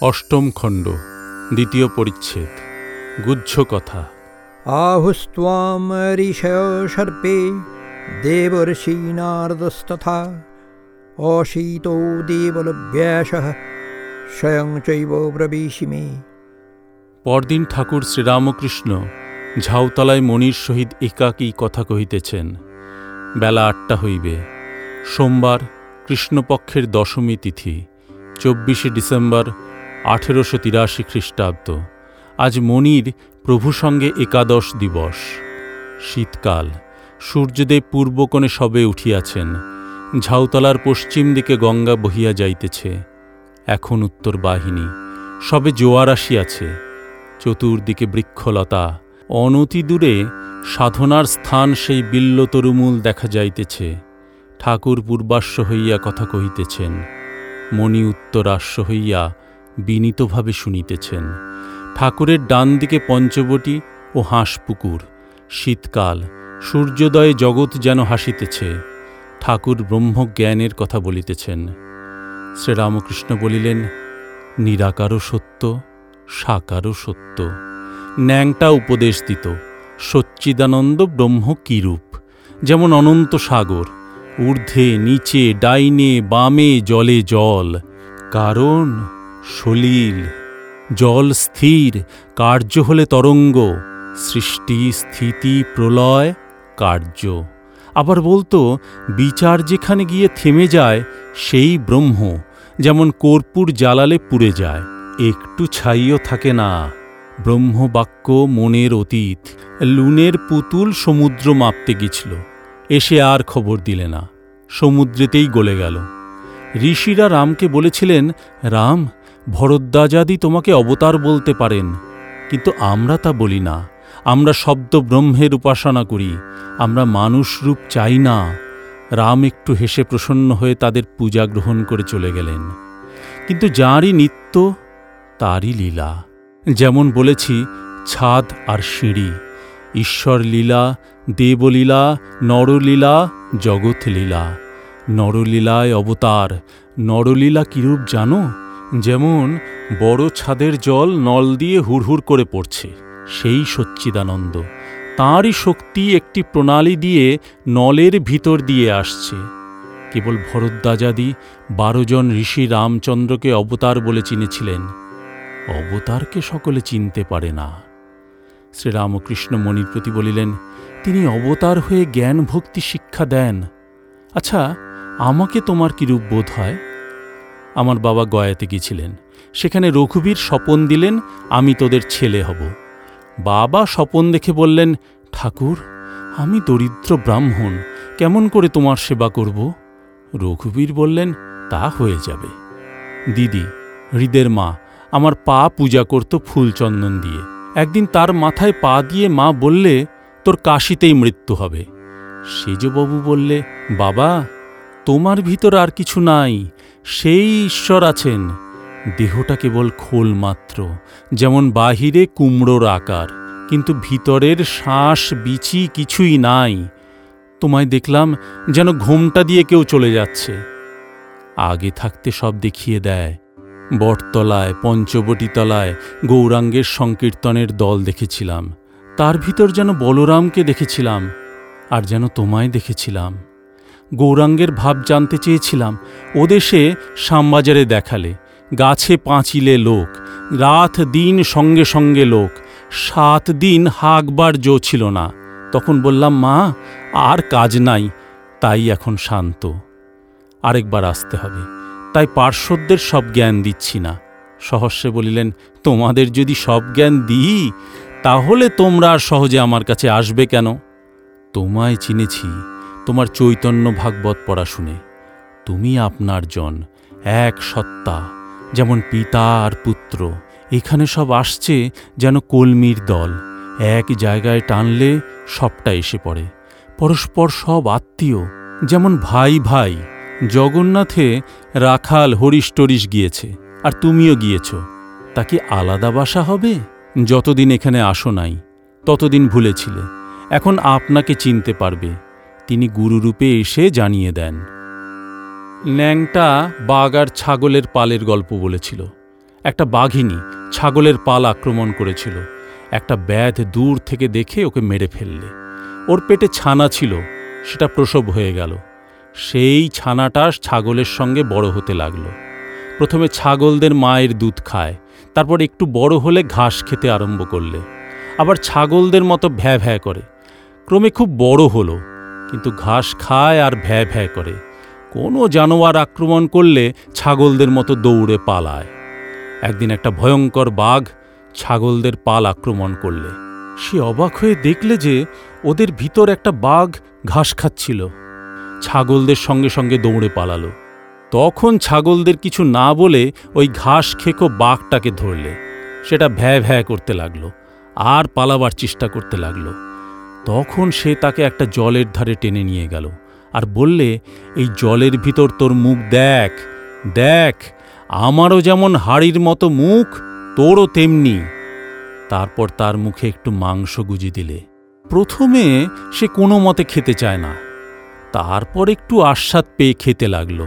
অষ্টম খণ্ড দ্বিতীয় পরিচ্ছেদ গুচ্ছ কথা। আহুস্তাম ঋষয় সর্পে দেবর্ষীনারদস্তথা অশীত দেবলভ্যাস স্বয়ং চৈব প্রবেশিমে পরদিন ঠাকুর শ্রীরামকৃষ্ণ ঝাউতলায় মনির সহিত একাকী কথা কহিতেছেন বেলা আটটা হইবে। সোমবার কৃষ্ণপক্ষের দশমী তিথি চব্বিশে ডিসেম্বর আঠেরোশো তিরাশি খ্রিস্টাব্দ। আজ মণির প্রভু সঙ্গে একাদশ দিবস। শীতকাল। সূর্যদেব পূর্বকোণে সবে উঠিয়াছেন। ঝাউতলার পশ্চিম দিকে গঙ্গা বহিয়া যাইতেছে। এখন উত্তর বাহিনী। সবে জোয়ার আসিয়াছে। চতুর্দিকে বৃক্ষলতা। অনতি দূরে সাধনার স্থান সেই বিল্ল বিল্লতরুমূল দেখা যাইতেছে। ঠাকুর পূর্বাশ্ব হইয়া কথা কহিতেছেন। মণি উত্তরাশ্ব হইয়া বিনীতভাবে শুনিতেছেন। ঠাকুরের ডান দিকে পঞ্চবটি ও হাঁসপুকুর। শীতকাল, সূর্যোদয়ে জগৎ যেন হাসিতেছে, ঠাকুর ব্রহ্মজ্ঞানের কথা বলিতেছেন। শ্রীরামকৃষ্ণ বলিলেন, নিরাকারও সত্য, সাকারও সত্য। ন্যাংটা উপদেশ দিত, সচ্চিদানন্দ ব্রহ্ম কিরূপ? যেমন অনন্ত সাগর, ঊর্ধ্বে, নিচে, ডাইনে, বামে, জলে জল। কারণ সলিল, জল স্থির, কার্য হলে তরঙ্গ, সৃষ্টি স্থিতি প্রলয়, কার্য। আবার বলতো, বিচার যেখানে গিয়ে থেমে যায়, সেই ব্রহ্ম, যেমন কর্পূর জ্বালালে পুড়ে যায়, একটু ছাইও থাকে না। ব্রহ্মবাক্য মনের অতীত, লুনের পুতুল সমুদ্র মাপতে গেছিল এসে আর খবর দিলে না, সমুদ্রেতেই গলে গেল। ঋষিরা রামকে বলেছিলেন, রাম ভরদ্বাজাদি তোমাকে অবতার বলতে পারেন, কিন্তু আমরা তা বলি না। আমরা শব্দ ব্রহ্মের উপাসনা করি, আমরা মানুষ রূপ চাই না। রাম একটু হেসে প্রসন্ন হয়ে তাদের পূজা গ্রহণ করে চলে গেলেন। কিন্তু যাঁরই নিত্য, তারই লীলা। যেমন বলেছি, ছাদ আর সিঁড়ি, ঈশ্বর লীলা, দেবলীলা, নরলীলা জগৎ লীলা নরলীলায় অবতার, নরলীলা কিরূপ জানো? যেমন বড় ছাদের জল নল দিয়ে হুড়হুড় করে পড়ছে, সেই সচ্চিদানন্দ। তাঁরই শক্তি একটি প্রণালী দিয়ে নলের ভিতর দিয়ে আসছে। কেবল ভরদ্বাজাদি, বারো জন ঋষি রামচন্দ্রকে অবতার বলে চিনেছিলেন। অবতারকে সকলে চিনতে পারে না। শ্রীরামকৃষ্ণ মণির প্রতি বলিলেন, তিনি অবতার হয়ে জ্ঞান ভক্তি শিক্ষা দেন। আচ্ছা আমাকে তোমার কিরূপ বোধ হয়? আমার বাবা গয়াতে গিয়েছিলেন সেখানে রঘুবীর স্বপন দিলেন, আমি তোদের ছেলে হব। বাবা স্বপন দেখে বললেন, ঠাকুর, আমি দরিদ্র ব্রাহ্মণ, কেমন করে তোমার সেবা করব? রঘুবীর বললেন, তা হয়ে যাবে। দিদি, হৃদের মা, আমার পা পূজা করত ফুলচন্দন দিয়ে। একদিন তার মাথায় পা দিয়ে মা বললে, তোর কাশিতেই মৃত্যু হবে। সেজবাবু বললে, বাবা, তোমার ভিতর আর কিছু নাই। সেই ঈশ্বর আছেন। দেহটা কেবল খোল মাত্র, যেমন বাহিরে কুমড়োর আকার, কিন্তু ভিতরের শ্বাস বিচি কিছুই নাই। তোমায় দেখলাম যেন ঘোমটা দিয়ে কেউ চলে যাচ্ছে। আগে থাকতে সব দেখিয়ে দেয়। বটতলায়, পঞ্চবটিতলায় গৌরাঙ্গের সংকীর্তনের দল দেখেছিলাম। তার ভিতর যেন বলরামকে দেখেছিলাম, আর যেন তোমায় দেখেছিলাম। গৌরাঙ্গের ভাব জানতে চেয়েছিলাম। ও দেশে শ্যামবাজারে দেখালে, গাছে পাঁচিলে লোক, রাত দিন সঙ্গে সঙ্গে লোক, সাত দিন হাঁকবার জো ছিল না। তখন বললাম, মা, আর কাজ নাই, তাই এখন শান্ত। আরেকবার আসতে হবে। তাই পার্শ্বদের সব জ্ঞান দিচ্ছি না। সহস্যে বলিলেন, তোমাদের যদি সব জ্ঞান দিই, তাহলে তোমরা আর সহজে আমার কাছে আসবে কেন? তোমায় চিনেছি তোমার চৈতন্য ভাগবত পড়া শুনে তুমি আপনার জন এক সত্তা, যেমন পিতা আর পুত্র। এখানে সব আসছে যেন কলমির দল। এক জায়গায় টানলে সবটা এসে পড়ে। পরস্পর সব আত্মীয়, যেমন ভাই ভাই। জগন্নাথে রাখাল হরিশ টরিশ গিয়েছে, আর তুমিও গিয়েছ। তা কি আলাদা বাসা হবে? যতদিন এখানে আসো নাই, ততদিন ভুলেছিলে এখন আপনাকে চিনতে পারবে। তিনি গুরুরূপে এসে জানিয়ে দেন, ন্যাংটা বাঘ আর ছাগলের পালের গল্প বলেছিল। একটা বাঘিনী ছাগলের পাল আক্রমণ করেছিল। একটা ব্যাধ দূর থেকে দেখে ওকে মেরে ফেললে। ওর পেটে ছানা ছিল, সেটা প্রসব হয়ে গেল। সেই ছানাটা ছাগলের সঙ্গে বড় হতে লাগল। প্রথমে ছাগলদের মায়ের দুধ খায়, তারপর একটু বড় হলে ঘাস খেতে আরম্ভ করলে। আবার ছাগলদের মতো ভ্যা ভ্যা করে। ক্রমে খুব বড় হলো। কিন্তু ঘাস খায় আর ভ্যা ভ্যা করে। কোনো জানোয়ার আক্রমণ করলে ছাগলদের মতো দৌড়ে পালায়। একদিন একটা ভয়ঙ্কর বাঘ ছাগলদের পাল আক্রমণ করলে। সে অবাক হয়ে দেখলে যে ওদের ভিতর একটা বাঘ ঘাস খাচ্ছিল। ছাগলদের সঙ্গে সঙ্গে দৌড়ে পালালো। তখন ছাগলদের কিছু না বলে ওই ঘাস খেকো বাঘটাকে ধরলে। সেটা ভ্যা ভ্যা করতে লাগল। আর পালাবার চেষ্টা করতে লাগল। তখন সে তাকে একটা জলের ধারে টেনে নিয়ে গেল আর বললে, এই জলের ভিতর তোর মুখ দেখ দেখ, আমারও যেমন হাড়ির মতো মুখ, তোরও তেমনি। তারপর তার মুখে একটু মাংস গুজি দিলে। প্রথমে সে কোনো মতে খেতে চায় না। তারপর একটু আস্বাদ পেয়ে খেতে লাগল।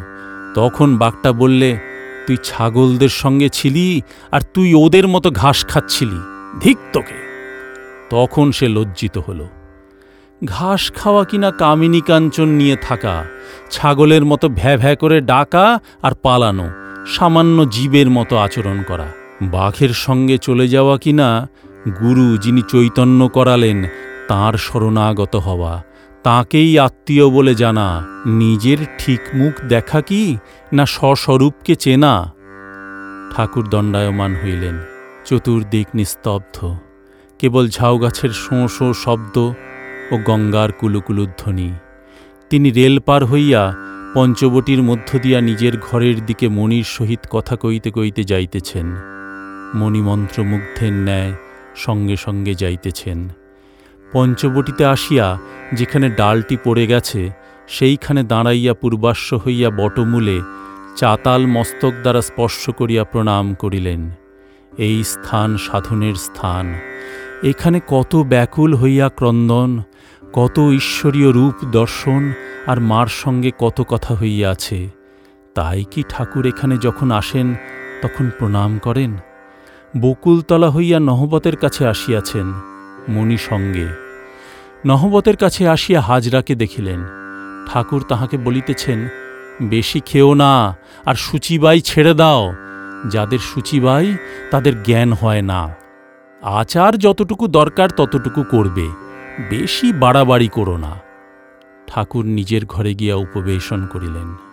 তখন বাঘটা বললে, তুই ছাগলদের সঙ্গে ছিলি আর তুই ওদের মতো ঘাস খাচ্ছিলি, ধিক তোকে। তখন সে লজ্জিত হলো। ঘাস খাওয়া কিনা কামিনী কাঞ্চন নিয়ে থাকা, ছাগলের মতো ভ্যা ভ্যা করে ডাকা আর পালানো, সামান্য জীবের মতো আচরণ করা। বাঘের সঙ্গে চলে যাওয়া কিনা গুরু যিনি চৈতন্য করালেন, তাঁর শরণাগত হওয়া। তাকেই আত্মীয় বলে জানা, নিজের ঠিক মুখ দেখা কি না স্বস্বরূপকে চেনা? ঠাকুর দণ্ডায়মান হইলেন, চতুর্দিক নিস্তব্ধ। কেবল ঝাউগাছের শোঁ শোঁ শব্দ ও গঙ্গার কুলুকুলুধ্বনি। তিনি রেল পার হইয়া পঞ্চবটির মধ্য দিয়া নিজের ঘরের দিকে মণির সহিত কথা কইতে কইতে যাইতেছেন। মণিমন্ত্রমুগ্ধের ন্যায় সঙ্গে সঙ্গে যাইতেছেন। পঞ্চবটিতে আসিয়া যেখানে ডালটি পড়ে গেছে, সেইখানে দাঁড়াইয়া পূর্বাশ্ব হইয়া বটমূলে চাতাল মস্তক দ্বারা স্পর্শ করিয়া প্রণাম করিলেন। এই স্থান সাধনের স্থান। এখানে কত ব্যাকুল হইয়া ক্রন্দন কত ঈশ্বরীয় রূপ দর্শন আর মার সঙ্গে কত কথা হইয়াছে, তাই কি ঠাকুর এখানে যখন আসেন, তখন প্রণাম করেন? বকুলতলা হইয়া নহবতের কাছে আসিয়াছেন মণি সঙ্গে। নহবতের কাছে আসিয়া হাজরাকে দেখিলেন। ঠাকুর তাহাকে বলিতেছেন, বেশি খেও না আর সূচিবাই ছেড়ে দাও। যাদের সূচিবাই তাদের জ্ঞান হয় না। আচার যতটুকু দরকার ততটুকু করবে। বেশি বাড়াবাড়ি করো না। ঠাকুর নিজের ঘরে গিয়া উপবেশন করিলেন।